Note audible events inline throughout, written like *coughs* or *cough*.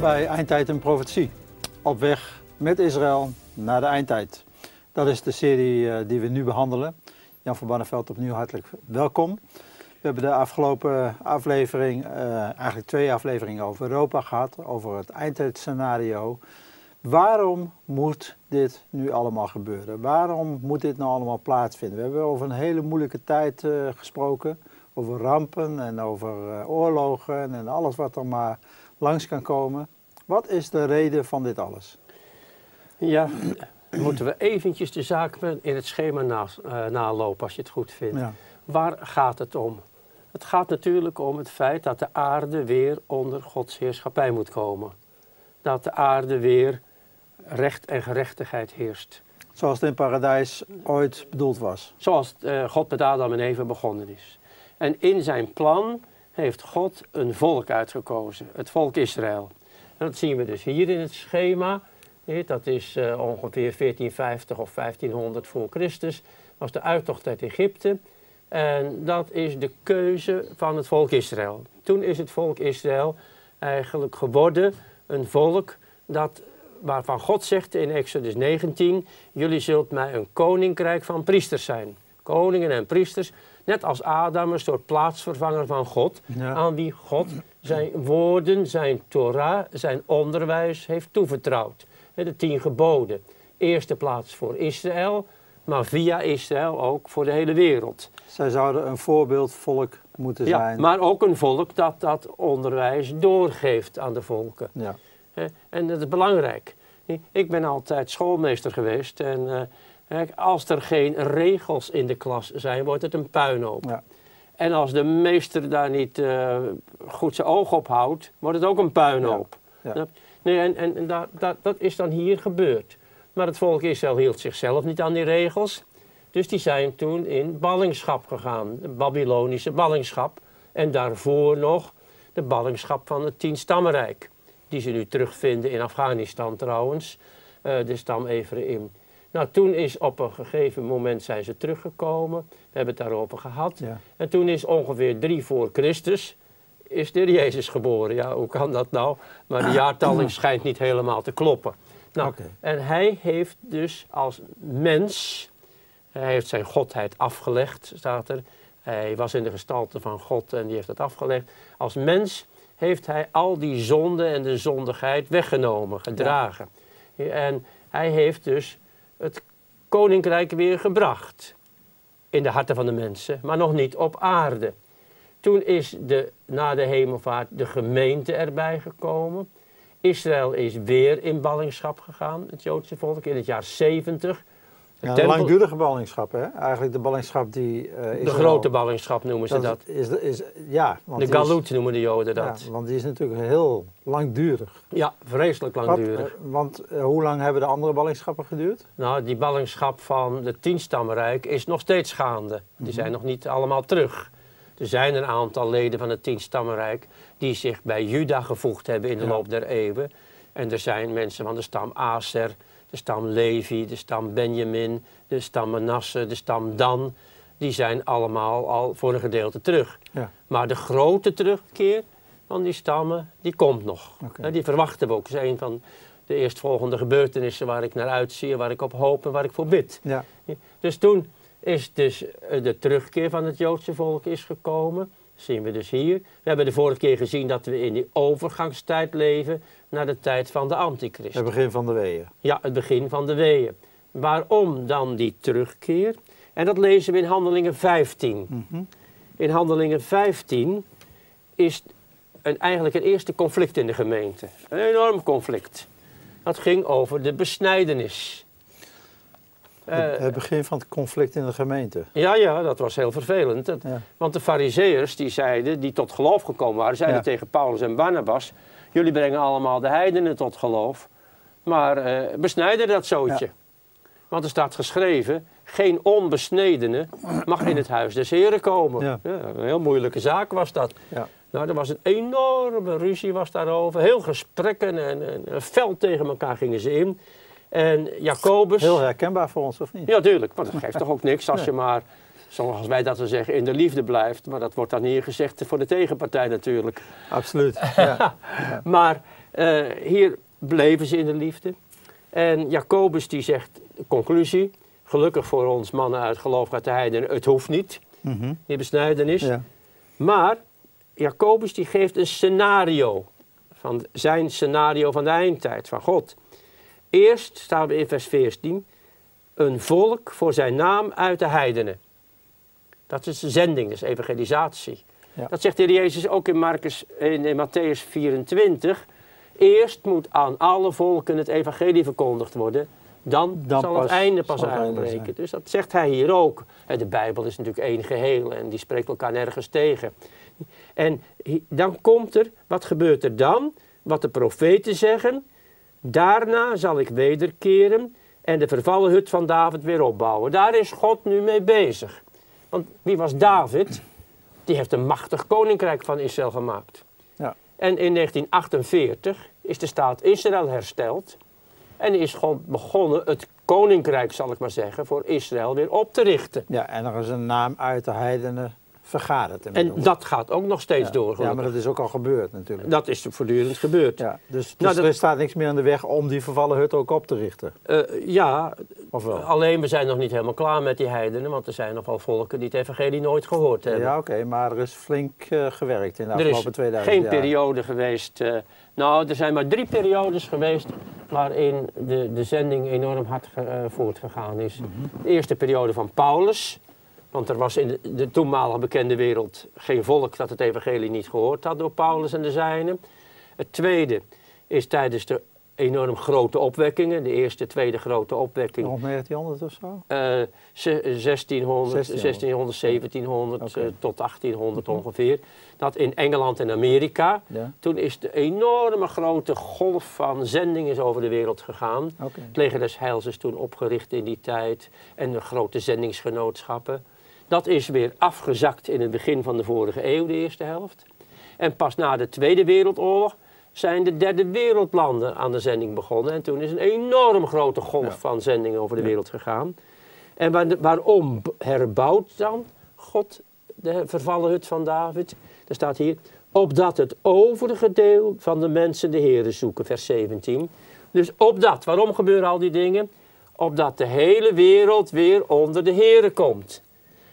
Bij Eindtijd en Profetie. Op weg met Israël naar de eindtijd. Dat is de serie eh, die we nu behandelen. Jan van Barneveld opnieuw hartelijk welkom. We hebben de afgelopen aflevering, eh, eigenlijk twee afleveringen over Europa gehad, over het eindtijdscenario. Waarom moet dit nu allemaal gebeuren? Waarom moet dit nou allemaal plaatsvinden? We hebben over een hele moeilijke tijd eh, gesproken, over rampen en over oorlogen en alles wat er maar langs kan komen. Wat is de reden van dit alles? Ja, moeten we eventjes de zaak in het schema na, uh, nalopen als je het goed vindt. Ja. Waar gaat het om? Het gaat natuurlijk om het feit dat de aarde weer onder Gods heerschappij moet komen. Dat de aarde weer recht en gerechtigheid heerst. Zoals het in paradijs ooit bedoeld was. Zoals uh, God met Adam en Eva begonnen is. En in zijn plan heeft God een volk uitgekozen, het volk Israël. En dat zien we dus hier in het schema. Dat is uh, ongeveer 1450 of 1500 voor Christus. was de uittocht uit Egypte. En dat is de keuze van het volk Israël. Toen is het volk Israël eigenlijk geworden een volk dat, waarvan God zegt in Exodus 19: Jullie zult mij een koninkrijk van priesters zijn. Koningen en priesters, net als Adam, een soort plaatsvervanger van God, Ja. aan wie God zijn woorden, zijn Torah, zijn onderwijs heeft toevertrouwd. De tien geboden. Eerste plaats voor Israël, maar via Israël ook voor de hele wereld. Zij zouden een voorbeeldvolk moeten Ja, zijn. maar ook een volk dat dat onderwijs doorgeeft aan de volken. Ja. En dat is belangrijk. Ik ben altijd schoolmeester geweest en eh, als er geen regels in de klas zijn, wordt het een puinhoop. Ja. En als de meester daar niet eh, goed zijn oog op houdt, wordt het ook een puinhoop. Ja. Nee, en en, en dat, dat, dat is dan hier gebeurd. Maar het volk Israël hield zichzelf niet aan die regels. Dus die zijn toen in ballingschap gegaan, de Babylonische ballingschap. En daarvoor nog de ballingschap van het Tien-stammenrijk. Die ze nu terugvinden in Afghanistan trouwens, eh, de stam Ephraim. Nou, toen is op een gegeven moment zijn ze teruggekomen. We hebben het daarover gehad. Ja. En toen is ongeveer drie voor Christus, is de Jezus geboren. Ja, hoe kan dat nou? Maar de *clears throat* jaartalling schijnt niet helemaal te kloppen. Nou. En hij heeft dus als mens, hij heeft zijn godheid afgelegd, staat er. Hij was in de gestalte van God en die heeft het afgelegd. Als mens heeft hij al die zonde en de zondigheid weggenomen, gedragen. En hij heeft dus het koninkrijk weer gebracht in de harten van de mensen, maar nog niet op aarde. Toen is de, na de hemelvaart de gemeente erbij gekomen. Israël is weer in ballingschap gegaan, het Joodse volk, in het jaar 70. Ja, langdurige ballingschap, hè? Eigenlijk de ballingschap die uh, de grote ballingschap noemen ze dat. Is, is, ja, want De is- galoot noemen de Joden dat. Ja, want die is natuurlijk heel langdurig. Ja, vreselijk langdurig. eh, want eh, hoe lang hebben de andere ballingschappen geduurd? Nou, die ballingschap van de Tienstammenrijk is nog steeds gaande. Die zijn nog niet allemaal terug. Er zijn een aantal leden van het Tienstammenrijk die zich bij Juda gevoegd hebben in de Ja. loop der eeuwen. En er zijn mensen van de stam Aser, de stam Levi, de stam Benjamin, de stam Manasse, de stam Dan. Die zijn allemaal al voor een gedeelte terug. Ja. Maar de grote terugkeer van die stammen, die komt nog. Hè, Die verwachten we ook. Dat is een van de eerstvolgende gebeurtenissen waar ik naar uitzie, waar ik op hoop en waar ik voor bid. Ja. Dus toen is dus eh, de terugkeer van het Joodse volk is gekomen. Zien we dus hier. We hebben de vorige keer gezien dat we in die overgangstijd leven naar de tijd van de antichrist. Het begin van de weeën. Ja, het begin van de weeën. Waarom dan die terugkeer? En dat lezen we in Handelingen 15. Mhm. In Handelingen 15 is een, eigenlijk een eerste conflict in de gemeente. Een enorm conflict. Dat ging over de besnijdenis. Eh, het, begin van het conflict in de gemeente. ja, ja, dat was heel vervelend. Dat- Ja. Want de fariseërs die zeiden, die tot geloof gekomen waren, zeiden Ja. tegen Paulus en Barnabas, jullie brengen allemaal de heidenen tot geloof, maar eh, besnijden dat zootje. Ja. Want er staat geschreven, geen onbesnedene mag in het huis des heren komen. Ja. een heel moeilijke zaak was dat. Ja. Nou, er was een enorme ruzie was daarover, heel gesprekken en, en, en fel tegen elkaar gingen ze in. En Jacobus... Heel herkenbaar voor ons, of niet? Ja, tuurlijk. Maar dat geeft toch ook niks als je maar, zoals wij dat dan zeggen, in de liefde blijft. Maar dat wordt dan hier gezegd voor de tegenpartij natuurlijk. Absoluut. *laughs* Ja. Maar Eh, hier bleven ze in de liefde. En Jacobus die zegt, conclusie, gelukkig voor ons mannen uit geloof uit de heidenen, het hoeft niet, Mhm. die besnijdenis. Ja. Maar Jacobus die geeft een scenario, van zijn scenario van de eindtijd, van God. Eerst staan we in vers 14, een volk voor zijn naam uit de heidenen. Dat is de zending, dat is evangelisatie. Ja. Dat zegt de Heer Jezus ook in, Marcus, in, in Matthäus 24. Eerst moet aan alle volken het evangelie verkondigd worden. Dan, Dan zal pas het einde pas zijn. Dus dat zegt hij hier ook. En de Bijbel is natuurlijk één geheel en die spreekt elkaar nergens tegen. En dan komt er, wat gebeurt er dan? Wat de profeten zeggen. Daarna zal ik wederkeren en de vervallen hut van David weer opbouwen. Daar is God nu mee bezig. Want wie was David? Die heeft een machtig koninkrijk van Israël gemaakt. Ja. En in 1948 is de staat Israël hersteld. En is God begonnen het koninkrijk, zal ik maar zeggen, voor Israël weer op te richten. ja, en er is een naam uit de heidenen vergaderd. En dat gaat ook nog steeds ja. door. Ja, maar dat is ook al gebeurd natuurlijk. dat is voortdurend gebeurd. Ja, dus, dus Nou, dat- er staat niks meer in de weg om die vervallen hut ook op te richten. Eh, ja, Of wel? alleen we zijn nog niet helemaal klaar met die heidenen, want er zijn nog wel volken die het evangelie nooit gehoord hebben. Ja, oké, maar er is flink eh, gewerkt in de er is afgelopen 2000 geen jaar. periode geweest. eh, nou, er zijn maar drie periodes geweest waarin de, de zending enorm hard ge- voortgegaan is. Mhm. De eerste periode van Paulus, want er was in de, de toenmalige bekende wereld geen volk dat het evangelie niet gehoord had door Paulus en de zijnen. Het tweede is tijdens de enorm grote opwekkingen, de eerste, tweede grote opwekking. Rond 1900 of zo? Eh, ze- 1600, 1600. 1600, 1700 Oké. eh, tot 1800 ongeveer. Dat in Engeland en Amerika. Ja, Toen is de enorme grote golf van zending is over de wereld gegaan. oké. Het leger des Heils is toen opgericht in die tijd. En de grote zendingsgenootschappen. Dat is weer afgezakt in het begin van de vorige eeuw, de eerste helft. En pas na de Tweede Wereldoorlog zijn de derde wereldlanden aan de zending begonnen. En toen is een enorm grote golf Ja. van zendingen over de wereld gegaan. En waar- waarom herbouwt dan God de vervallen hut van David? Er staat hier, opdat het overige deel van de mensen de Heeren zoeken, vers 17. Dus opdat, waarom gebeuren al die dingen? Opdat de hele wereld weer onder de Heeren komt.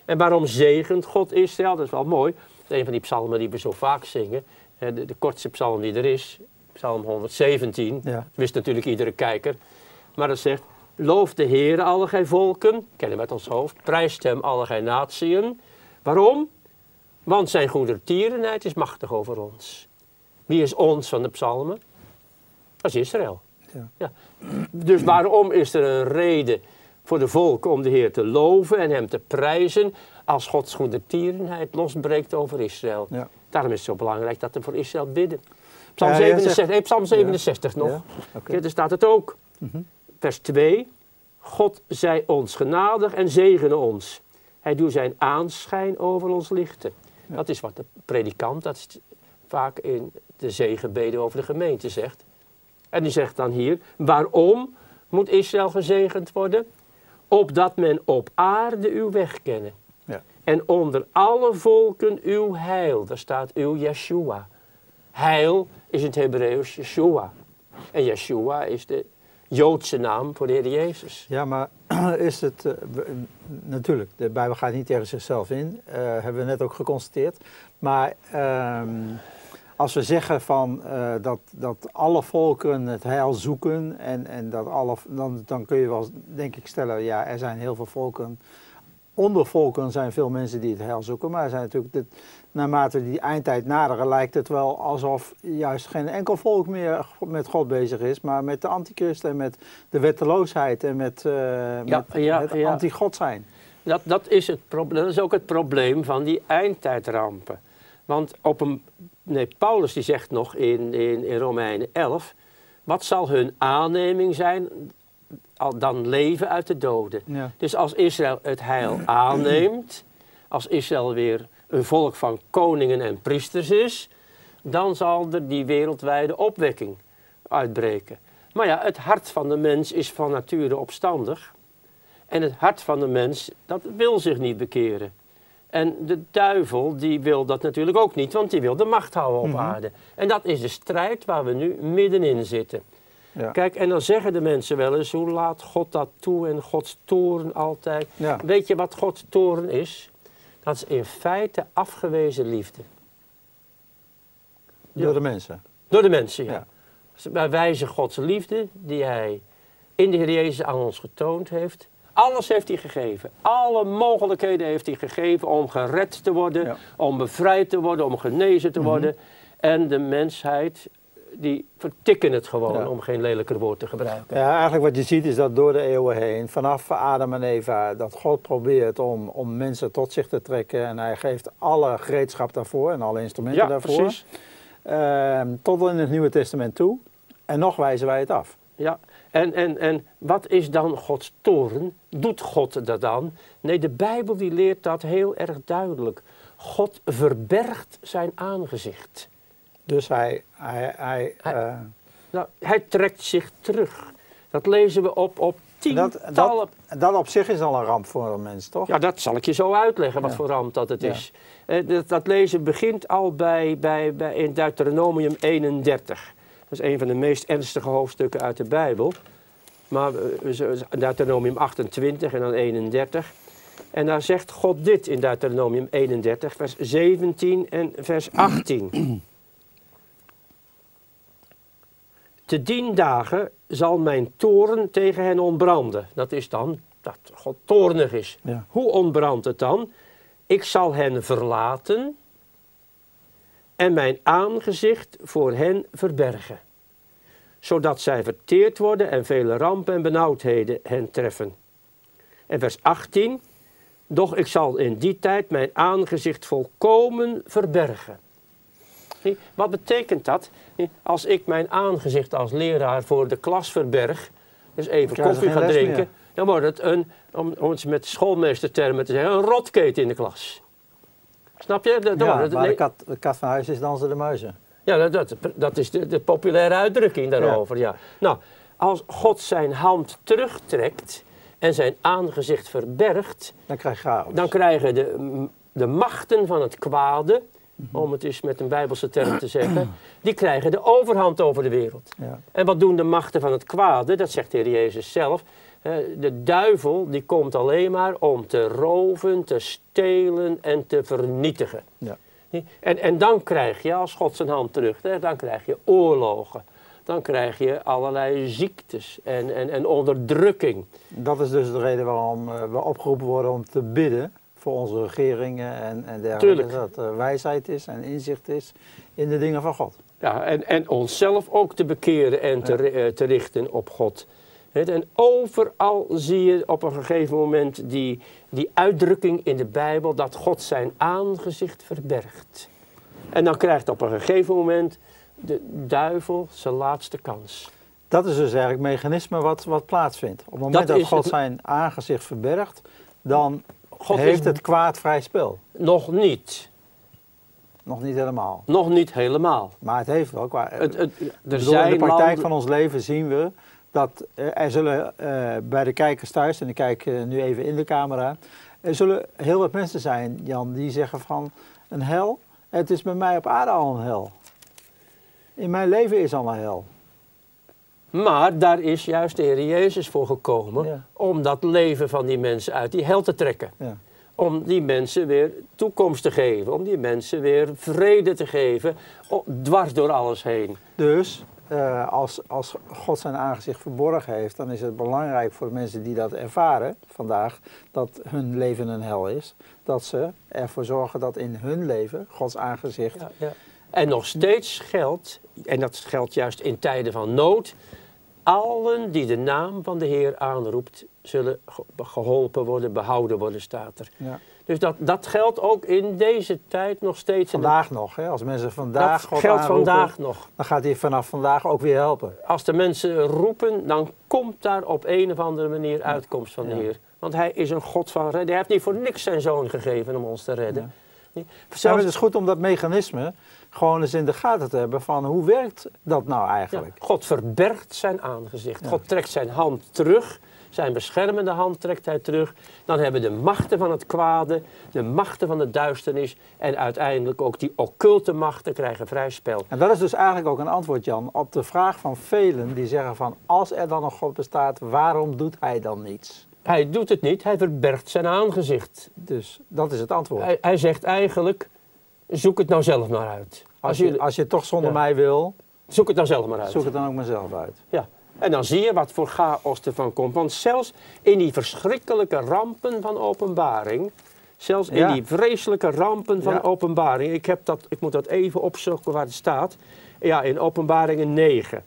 En waarom zegent God Israël? Dat is wel mooi. Dat is een van die psalmen die we zo vaak zingen. Eh, De, de kortste psalm die er is, psalm 117. Ja. Wist natuurlijk iedere kijker. Maar dat zegt, loof de Heer alle gij volken, kennen we uit ons hoofd. Prijst hem alle gij natieën. Waarom? Want zijn goedertierenheid is machtig over ons. Wie is ons van de psalmen? Dat is Israël. Ja. Dus waarom is er een reden voor de volken om de Heer te loven en hem te prijzen als Gods goedertierenheid losbreekt over Israël? Ja. Daarom is het zo belangrijk dat we voor Israël bidden. Psalm, Ja, jij 67, zegt- Psalm 67 nog. Ja, daar staat het ook. Mhm. Vers 2. God zij ons genadig en zegene ons. Hij doet zijn aanschijn over ons lichten. Dat is wat de predikant, dat is vaak in de zegenbeden over de gemeente zegt. En die zegt dan hier, waarom moet Israël gezegend worden? Opdat men op aarde uw weg kennen. Ja. En onder alle volken uw heil. Daar staat uw Yeshua. Heil is in het Hebreeuws Yeshua. En Yeshua is de Joodse naam voor de Heer Jezus. Ja, maar *clears throat* is het... eh, we- natuurlijk, de Bijbel gaat niet tegen zichzelf in. eh, hebben we net ook geconstateerd. Maar ehm, als we zeggen van, eh, dat, dat alle volken het heil zoeken... En, en dat alle, dan, dan kun je wel, denk ik, stellen... Ja, er zijn heel veel volken... Onder volken zijn veel mensen die het heil zoeken. Maar er zijn natuurlijk... Dit, naarmate die eindtijd naderen, lijkt het wel alsof juist geen enkel volk meer met God bezig is, maar met de antichrist en met de wetteloosheid en met, eh, met ja, het ja. anti-God zijn. Dat, dat, is het probleem, dat is ook het probleem van die eindtijdrampen. Want op een, nee, Paulus die zegt nog in, in, in Romeinen 11... wat zal hun aanneming zijn dan leven uit de doden. Ja. Dus als Israël het heil aanneemt, als Israël weer een volk van koningen en priesters is, dan zal er die wereldwijde opwekking uitbreken. Maar ja, het hart van de mens is van nature opstandig. En het hart van de mens, dat wil zich niet bekeren. En de duivel die wil dat natuurlijk ook niet, want die wil de macht houden op Mhm. aarde. En dat is de strijd waar we nu middenin zitten. Ja. Kijk, en dan zeggen de mensen wel eens, hoe laat God dat toe en Gods toren altijd. Ja. Weet je wat Gods toren is? Dat is in feite afgewezen liefde. Door de mensen. Door de mensen, ja. Ja. Wij wijzen Gods liefde die Hij in de Heer Jezus aan ons getoond heeft. Alles heeft Hij gegeven. Alle mogelijkheden heeft Hij gegeven om gered te worden, Ja. om bevrijd te worden, om genezen te worden. En de mensheid, die vertikken het gewoon, Ja. om geen lelijker woord te gebruiken. Ja, eigenlijk wat je ziet is dat door de eeuwen heen, vanaf Adam en Eva, dat God probeert om, om mensen tot zich te trekken. En hij geeft alle gereedschap daarvoor en alle instrumenten Ja, daarvoor. precies. Ehm, tot in het Nieuwe Testament toe. En nog wijzen wij het af. Ja, en, en, en wat is dan Gods toren? Doet God dat dan? Nee, de Bijbel die leert dat heel erg duidelijk. God verbergt zijn aangezicht. Dus hij, hij, hij, Hij- eh, Nou, hij trekt zich terug. Dat lezen we op, op dat, tientallen... dat, dat op zich is al een ramp voor een mens, toch? Ja, dat zal ik je zo uitleggen, wat Ja. voor ramp dat het Ja. is. Eh, dat, dat lezen begint al bij, bij, bij, in Deuteronomium 31. Dat is een van de meest ernstige hoofdstukken uit de Bijbel. Maar eh, Deuteronomium 28 en dan 31. En daar zegt God dit in Deuteronomium 31, vers 17 en vers 18. *clears throat* Te dien dagen zal mijn toren tegen hen ontbranden. Dat is dan dat God toornig is. Ja. Hoe ontbrandt het dan? Ik zal hen verlaten en mijn aangezicht voor hen verbergen. Zodat zij verteerd worden en vele rampen en benauwdheden hen treffen. En vers 18. Doch ik zal in die tijd mijn aangezicht volkomen verbergen. Wat betekent dat? Als ik mijn aangezicht als leraar voor de klas verberg, dus even koffie geen ga les drinken, meer. dan wordt het een, om, om het met schoolmeestertermen te zeggen, een rotketen in de klas. Snap je? Dat, Ja, maar de kat, de kat van huis is dansen de muizen. ja, dat, dat, dat is de, de populaire uitdrukking daarover. Ja. Nou, als God zijn hand terugtrekt en zijn aangezicht verbergt, Dan krijg je chaos. dan krijgen de, de machten van het kwade, om het eens met een bijbelse term te zeggen, *clears throat* die krijgen de overhand over de wereld. Ja. En wat doen de machten van het kwade? Dat zegt de Heer Jezus zelf. Eh, De duivel die komt alleen maar om te roven, te stelen en te vernietigen. Ja. En, en dan krijg je, als God zijn hand terugtrekt, dan krijg je oorlogen. Dan krijg je allerlei ziektes en, en, en onderdrukking. Dat is dus de reden waarom eh, we opgeroepen worden om te bidden voor onze regeringen en, en dergelijke. Tuurlijk. Dat er wijsheid is en inzicht is in de dingen van God. Ja, en, en onszelf ook te bekeren en te, eh, te richten op God. En overal zie je op een gegeven moment die, die uitdrukking in de Bijbel dat God zijn aangezicht verbergt. En dan krijgt op een gegeven moment de duivel zijn laatste kans. Dat is dus eigenlijk het mechanisme wat, wat plaatsvindt. Op het moment Dat God het- zijn aangezicht verbergt, dan God heeft is het kwaad vrij spel. nog niet, Nog niet helemaal. nog niet helemaal. Maar het heeft wel kwaad. Het, het, er zijn de praktijk landen- van ons leven zien we dat eh, er zullen eh, bij de kijkers thuis, en ik kijk eh, nu even in de camera, er zullen heel wat mensen zijn, Jan, die zeggen van een hel, het is bij mij op aarde al een hel. In mijn leven is al een hel. Maar daar is juist de Heer Jezus voor gekomen Ja. om dat leven van die mensen uit die hel te trekken. Ja. Om die mensen weer toekomst te geven, om die mensen weer vrede te geven, dwars door alles heen. Dus eh, als, als God zijn aangezicht verborgen heeft, dan is het belangrijk voor de mensen die dat ervaren vandaag, dat hun leven een hel is. Dat ze ervoor zorgen dat in hun leven Gods aangezicht Ja, ja. En nog steeds geldt, en dat geldt juist in tijden van nood, allen die de naam van de Heer aanroept, zullen ge- geholpen worden, behouden worden, staat er. Ja. Dus dat, dat geldt ook in deze tijd nog steeds. Vandaag nog, hè? als mensen vandaag dat God geldt aanroepen, vandaag nog. dan gaat hij vanaf vandaag ook weer helpen. Als de mensen roepen, dan komt daar op een of andere manier uitkomst van de Ja. Heer. Want hij is een God van redden. Hij heeft niet voor niks zijn zoon gegeven om ons te redden. Ja, Zelfs, het is goed om dat mechanisme gewoon eens in de gaten te hebben van hoe werkt dat nou ja, eigenlijk? God verbergt zijn aangezicht. God trekt zijn hand terug. Zijn beschermende hand trekt hij terug. Dan hebben de machten van het kwade, de machten van de duisternis en uiteindelijk ook die occulte machten krijgen vrij spel. En dat is dus eigenlijk ook een antwoord, Jan, op de vraag van velen die zeggen van als er dan een God bestaat, waarom doet hij dan niets? Hij doet het niet, hij verbergt zijn aangezicht. Dus dat is het antwoord. Hij, hij zegt eigenlijk, zoek het nou zelf maar uit. Als je, als je toch zonder Ja. mij wil, Zoek het nou zelf maar uit. zoek het dan ook maar zelf uit. Ja. En dan zie je wat voor chaos ervan komt. Want zelfs in die verschrikkelijke rampen van openbaring, zelfs in Ja. die vreselijke rampen van Ja. openbaring, ik, heb dat, ik moet dat even opzoeken waar het staat. Ja, in openbaringen 9.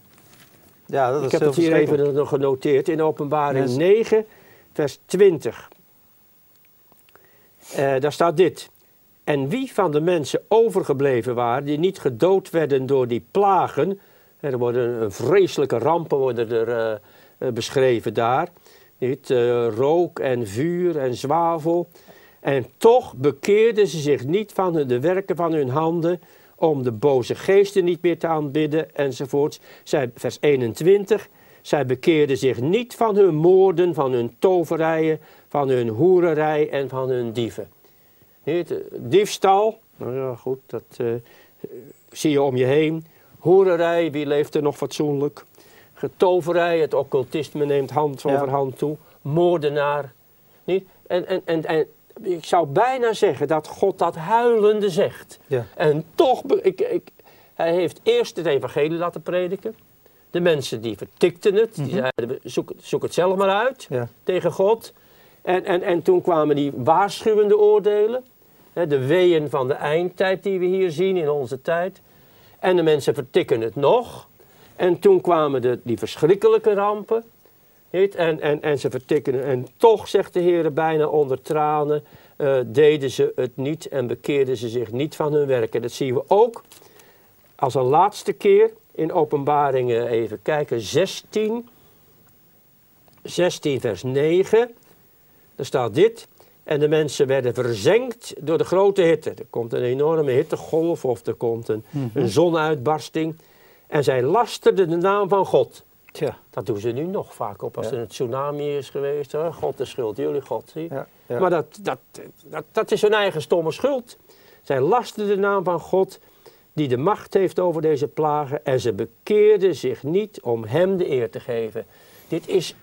Ja, dat Ik is heb het hier even nog genoteerd. In openbaring Yes. 9, vers 20. Eh, daar staat dit. En wie van de mensen overgebleven waren die niet gedood werden door die plagen. Er worden een vreselijke rampen worden er eh, eh, beschreven daar. Niet, eh, rook en vuur en zwavel. En toch bekeerden ze zich niet van de werken van hun handen om de boze geesten niet meer te aanbidden enzovoorts. Zij, vers 21. Zij bekeerden zich niet van hun moorden, van hun toverijen, van hun hoererij en van hun dieven. Niet, eh, diefstal, nou ja goed, dat eh, zie je om je heen. Hoererij, wie leeft er nog fatsoenlijk? Getoverij, het occultisme neemt hand Ja. over hand toe. Moordenaar. Niet? En, en, en, en ik zou bijna zeggen dat God dat huilende zegt. Ja. En toch, ik, ik, hij heeft eerst het evangelie laten prediken. De mensen die vertikten het, die zeiden zoek, zoek het zelf maar uit Ja. tegen God. En, en, en toen kwamen die waarschuwende oordelen. De weeën van de eindtijd die we hier zien in onze tijd. En de mensen vertikken het nog. En toen kwamen de, die verschrikkelijke rampen. Niet? En, en, en ze vertikken. En toch, zegt de Heer bijna onder tranen, eh, deden ze het niet en bekeerden ze zich niet van hun werken. Dat zien we ook als een laatste keer in openbaringen even kijken. 16, 16 vers 9. Daar staat dit. En de mensen werden verzengd door de grote hitte. Er komt een enorme hittegolf of er komt een, een zonuitbarsting. En zij lasterden de naam van God. Tja. Dat doen ze nu nog vaak op als Ja. er een tsunami is geweest. Hè? God de schuld, jullie God. Zie je? Ja. Ja. Maar dat, dat, dat, dat is hun eigen stomme schuld. Zij lasten de naam van God die de macht heeft over deze plagen en ze bekeerden zich niet om hem de eer te geven. Dit is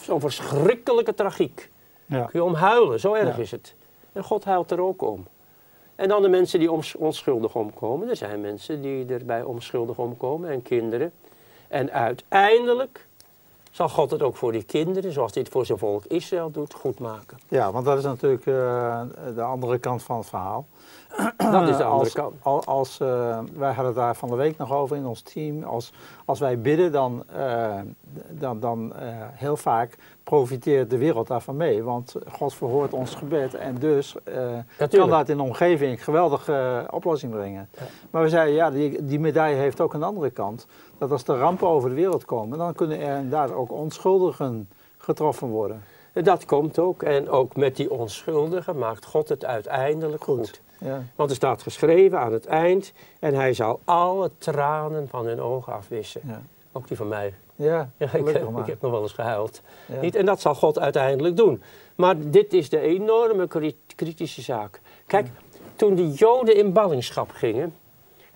zo'n verschrikkelijke tragiek. Ja. Kun je om huilen, zo erg Ja. is het. En God huilt er ook om. En dan de mensen die ons- onschuldig omkomen. Er zijn mensen die erbij onschuldig omkomen en kinderen. En uiteindelijk zal God het ook voor die kinderen, zoals dit voor zijn volk Israël doet, goed maken. Ja, want dat is natuurlijk eh, de andere kant van het verhaal. Dat is de andere als, kant. al- Als, eh, wij hadden het daar van de week nog over in ons team. Als, als wij bidden, dan, eh, dan, dan eh, heel vaak profiteert de wereld daarvan mee. Want God verhoort ons gebed en dus eh, kan dat in de omgeving een geweldige eh, oplossing brengen. Maar we zeiden, ja, die, die medaille heeft ook een andere kant. Dat als de rampen over de wereld komen, dan kunnen er inderdaad ook onschuldigen getroffen worden. En dat komt ook. En ook met die onschuldigen maakt God het uiteindelijk goed. Ja. Want er staat geschreven aan het eind. En hij zal alle tranen van hun ogen afwissen. Ja, Ook die van mij. ja, *laughs* Ja, ik, ik heb nog wel eens gehuild. Ja. Niet? En dat zal God uiteindelijk doen. Maar dit is de enorme kri- kritische zaak. Kijk, toen de Joden in ballingschap gingen,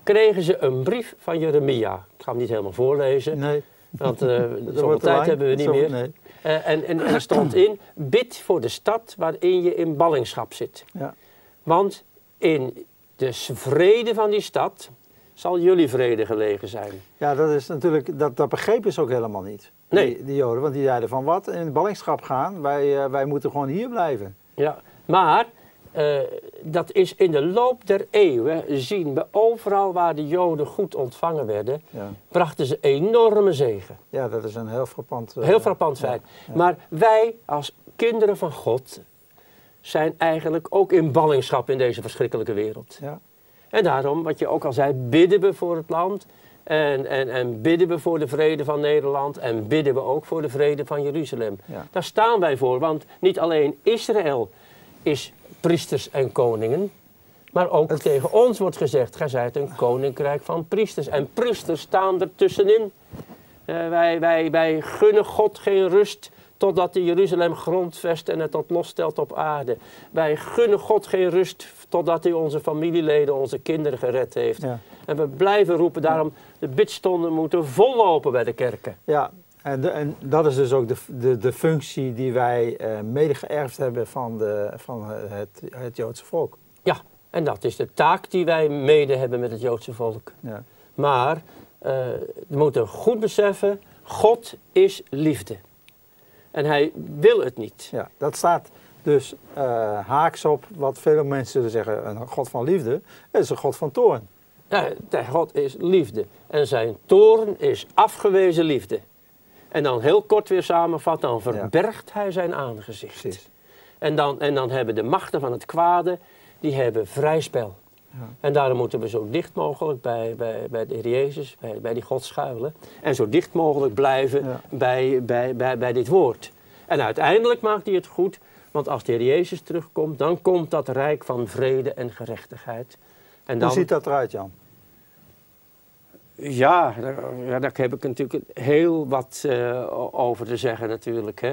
kregen ze een brief van Jeremia. Ik ga hem niet helemaal voorlezen, Nee, want *laughs* dat zoveel tijd lang. hebben we niet Zo- meer. Nee. Eh, en, en, en er stond *clears throat* in, bid voor de stad waarin je in ballingschap zit. Ja. Want in de vrede van die stad zal jullie vrede gelegen zijn. Ja, dat is natuurlijk, dat, dat begrepen ze ook helemaal niet. Nee. Die, die Joden, want die zeiden van wat, in de ballingschap gaan, wij, eh, wij moeten gewoon hier blijven. Ja, maar eh, dat is in de loop der eeuwen zien we overal waar de Joden goed ontvangen werden, Ja, brachten ze enorme zegen. ja dat is een heel frappant... eh, Heel frappant ja, feit. ja. Maar wij als kinderen van God zijn eigenlijk ook in ballingschap in deze verschrikkelijke wereld. Ja, En daarom, wat je ook al zei, bidden we voor het land. En, en, en bidden we voor de vrede van Nederland. En bidden we ook voor de vrede van Jeruzalem. Ja. Daar staan wij voor. Want niet alleen Israël is priesters en koningen. Maar ook Het- tegen ons wordt gezegd, gij zijt een koninkrijk van priesters. En priesters staan er tussenin. Eh, wij, wij, wij gunnen God geen rust totdat hij Jeruzalem grondvest en het tot los stelt op aarde. Wij gunnen God geen rust totdat hij onze familieleden, onze kinderen gered heeft. Ja. En we blijven roepen, daarom de bidstonden moeten vollopen bij de kerken. Ja, en, de- en dat is dus ook de, de, de functie die wij eh, mede geërfd hebben van, de, van het, het Joodse volk. Ja, en dat is de taak die wij mede hebben met het Joodse volk. Ja. Maar eh, we moeten goed beseffen, God is liefde. En hij wil het niet. Ja, dat staat dus eh, haaks op wat veel mensen zullen zeggen, een God van liefde, is een God van toorn. Ja, de God is liefde. En zijn toorn is afgewezen liefde. En dan heel kort weer samenvat, dan verbergt hij zijn aangezicht. Precies. En dan, en dan hebben de machten van het kwade, die hebben vrij spel. En daarom moeten we zo dicht mogelijk bij, bij, bij de Heer Jezus, bij, bij die God schuilen. En zo dicht mogelijk blijven bij, bij, bij, bij dit woord. En uiteindelijk maakt hij het goed, want als de Heer Jezus terugkomt, dan komt dat rijk van vrede en gerechtigheid. En dan, Hoe ziet dat eruit, Jan? Ja, daar, daar heb ik natuurlijk heel wat eh, over te zeggen natuurlijk. Hè.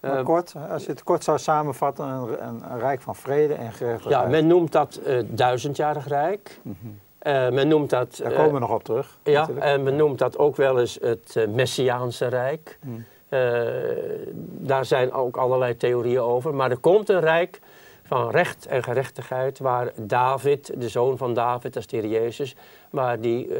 Maar Eh, kort, als je het kort zou samenvatten, een, een, rijk van vrede en gerechtigheid. ja, men noemt dat eh, duizendjarig rijk. Mhm. Eh, men noemt dat... Daar komen we nog op terug. Ja, natuurlijk. en men noemt dat ook wel eens het Messiaanse Rijk. Hmm. Eh, daar zijn ook allerlei theorieën over. Maar er komt een rijk van recht en gerechtigheid waar David, de zoon van David, dat is de Heer Jezus, waar die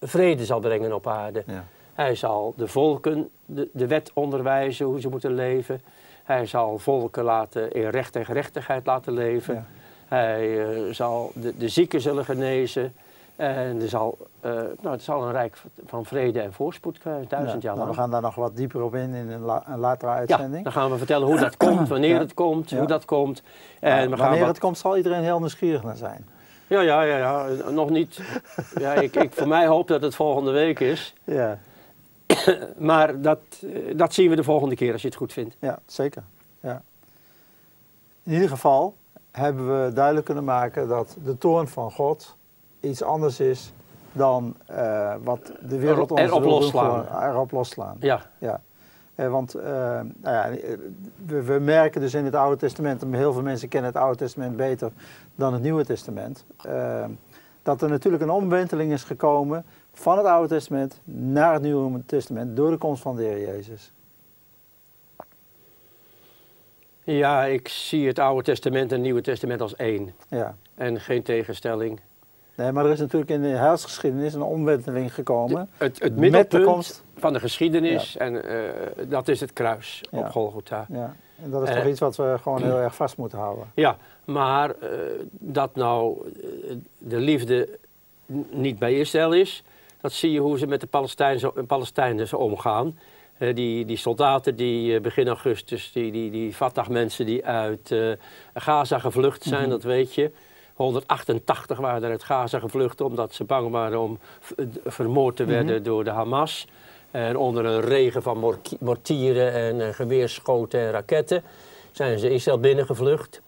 vrede zal brengen op aarde. Ja. Hij zal de volken de, de wet onderwijzen, hoe ze moeten leven. Hij zal volken laten, in recht en gerechtigheid laten leven. Ja. Hij eh, zal de, de zieken zullen genezen. En er zal, eh, nou, het zal een rijk van vrede en voorspoed krijgen, duizend Ja, jaar nou, lang. we gaan daar nog wat dieper op in in een, la- een latere Ja, uitzending. dan gaan we vertellen hoe dat komt, *clears throat* wanneer Ja. het komt, hoe dat komt. En we gaan wanneer wat- het komt, zal iedereen heel nieuwsgierig naar zijn. Ja, ja, ja, ja, nog niet. Ja, ik, ik voor mij hoop dat het volgende week is. *laughs* Ja, *coughs* Maar dat, eh, dat zien we de volgende keer als je het goed vindt. ja zeker. Ja. In ieder geval hebben we duidelijk kunnen maken dat de toorn van God iets anders is dan eh, wat de wereld ons Erop losslaan. gewoon Erop losslaan. Ja, Ja. Eh, want eh, nou ja, eh, we, we merken dus in het Oude Testament, en heel veel mensen kennen het Oude Testament beter dan het Nieuwe Testament, eh, dat er natuurlijk een omwenteling is gekomen van het Oude Testament naar het Nieuwe Testament door de komst van de Heer Jezus. ja, ik zie het Oude Testament en het Nieuwe Testament als één. Ja. En geen tegenstelling. Nee, maar er is natuurlijk in de heilsgeschiedenis een omwenteling gekomen. Het, het met de middelpunt komst. van de geschiedenis, en eh, dat is het kruis Ja. op Golgotha. Ja. En dat is Eh, toch iets wat we gewoon heel erg vast moeten houden. *clears throat* Ja, maar eh, dat nou eh, de liefde niet bij Israël is, dat zie je hoe ze met de Palestijnen, omgaan. Eh, die, die soldaten die eh, begin augustus, die, die, die Fatah-mensen die uit eh, Gaza gevlucht zijn, Mhm. dat weet je. 188 waren er uit Gaza gevlucht omdat ze bang waren om vermoord te werden Mhm. door de Hamas. En onder een regen van mortieren en geweerschoten en raketten zijn ze Israël binnengevlucht.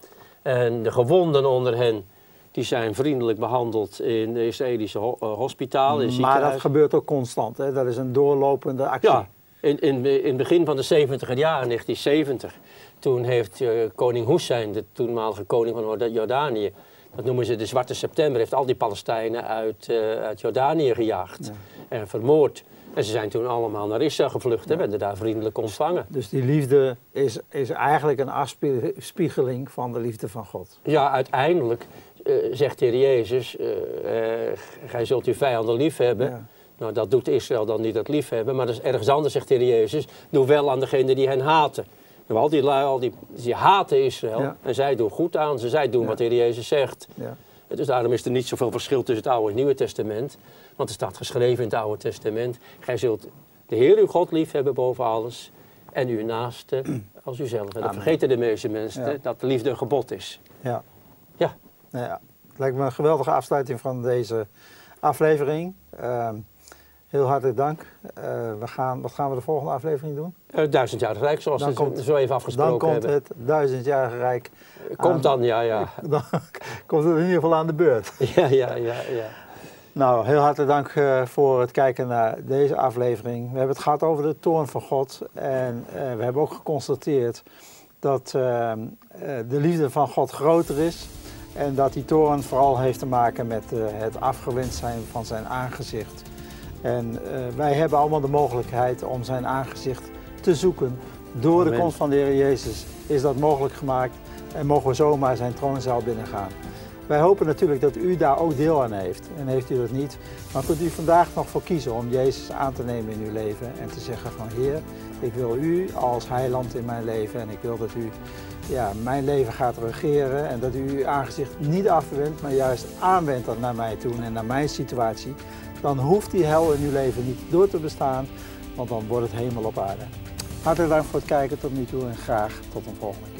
En de gewonden onder hen, die zijn vriendelijk behandeld in de Israëlische ho- eh, hospitaal, in Maar dat gebeurt ook constant. Hè? Dat is een doorlopende actie. Ja, in, in, in het begin van de 70 jaar, 1970, toen heeft eh, koning Hussein, de toenmalige koning van Jorda- Jordanië, dat noemen ze de Zwarte September, heeft al die Palestijnen uit, eh, uit Jordanië gejaagd Ja. en vermoord. En ze zijn toen allemaal naar Israël gevlucht en werden daar vriendelijk ontvangen. Dus die liefde is, is eigenlijk een afspiegeling van de liefde van God. Ja, uiteindelijk zegt de Heer Jezus, eh, eh, gij zult uw vijanden lief hebben. Ja. Nou, dat doet Israël dan niet, dat lief hebben, maar dat is ergens anders, zegt de Heer Jezus. Doe wel aan degene die hen haten. Nou, al die lui, al die, die haten Israël Ja. en zij doen goed aan ze, zij doen wat de Heer Jezus zegt. Ja. Dus daarom is er niet zoveel verschil tussen het Oude en het Nieuwe Testament. Want er staat geschreven in het Oude Testament, gij zult de Heer uw God lief hebben boven alles en uw naaste als uzelf. En dat Amen. vergeten de meeste mensen, Ja. dat de liefde een gebod is. Ja. Ja. Nou ja, het lijkt me een geweldige afsluiting van deze aflevering. Ehm, heel hartelijk dank. Eh, we gaan, wat gaan we de volgende aflevering doen? Uh, duizendjarig Rijk, zoals Dan we komt- zo even Dan afgesproken komt hebben. het duizendjarige rijk. Komt aan- dan, ja, ja. *laughs* Dan komt het in ieder geval aan de beurt. *laughs* Ja, ja, ja, ja. Nou, heel hartelijk dank eh, voor het kijken naar deze aflevering. We hebben het gehad over de toorn van God. En eh, we hebben ook geconstateerd dat eh, eh, de liefde van God groter is. En dat die toorn vooral heeft te maken met eh, het afgewend zijn van zijn aangezicht. En eh, wij hebben allemaal de mogelijkheid om zijn aangezicht te zoeken. Door de komst van de Heer Jezus is dat mogelijk gemaakt. En mogen we zomaar zijn troonzaal binnengaan. Wij hopen natuurlijk dat u daar ook deel aan heeft. En heeft u dat niet, dan kunt u vandaag nog voor kiezen om Jezus aan te nemen in uw leven. En te zeggen van Heer, ik wil u als heiland in mijn leven. En ik wil dat u ja, mijn leven gaat regeren. En dat u uw aangezicht niet afwendt, maar juist aanwendt dat naar mij toe en naar mijn situatie. Dan hoeft die hel in uw leven niet door te bestaan, want dan wordt het hemel op aarde. Hartelijk dank voor het kijken tot nu toe en graag tot een volgende.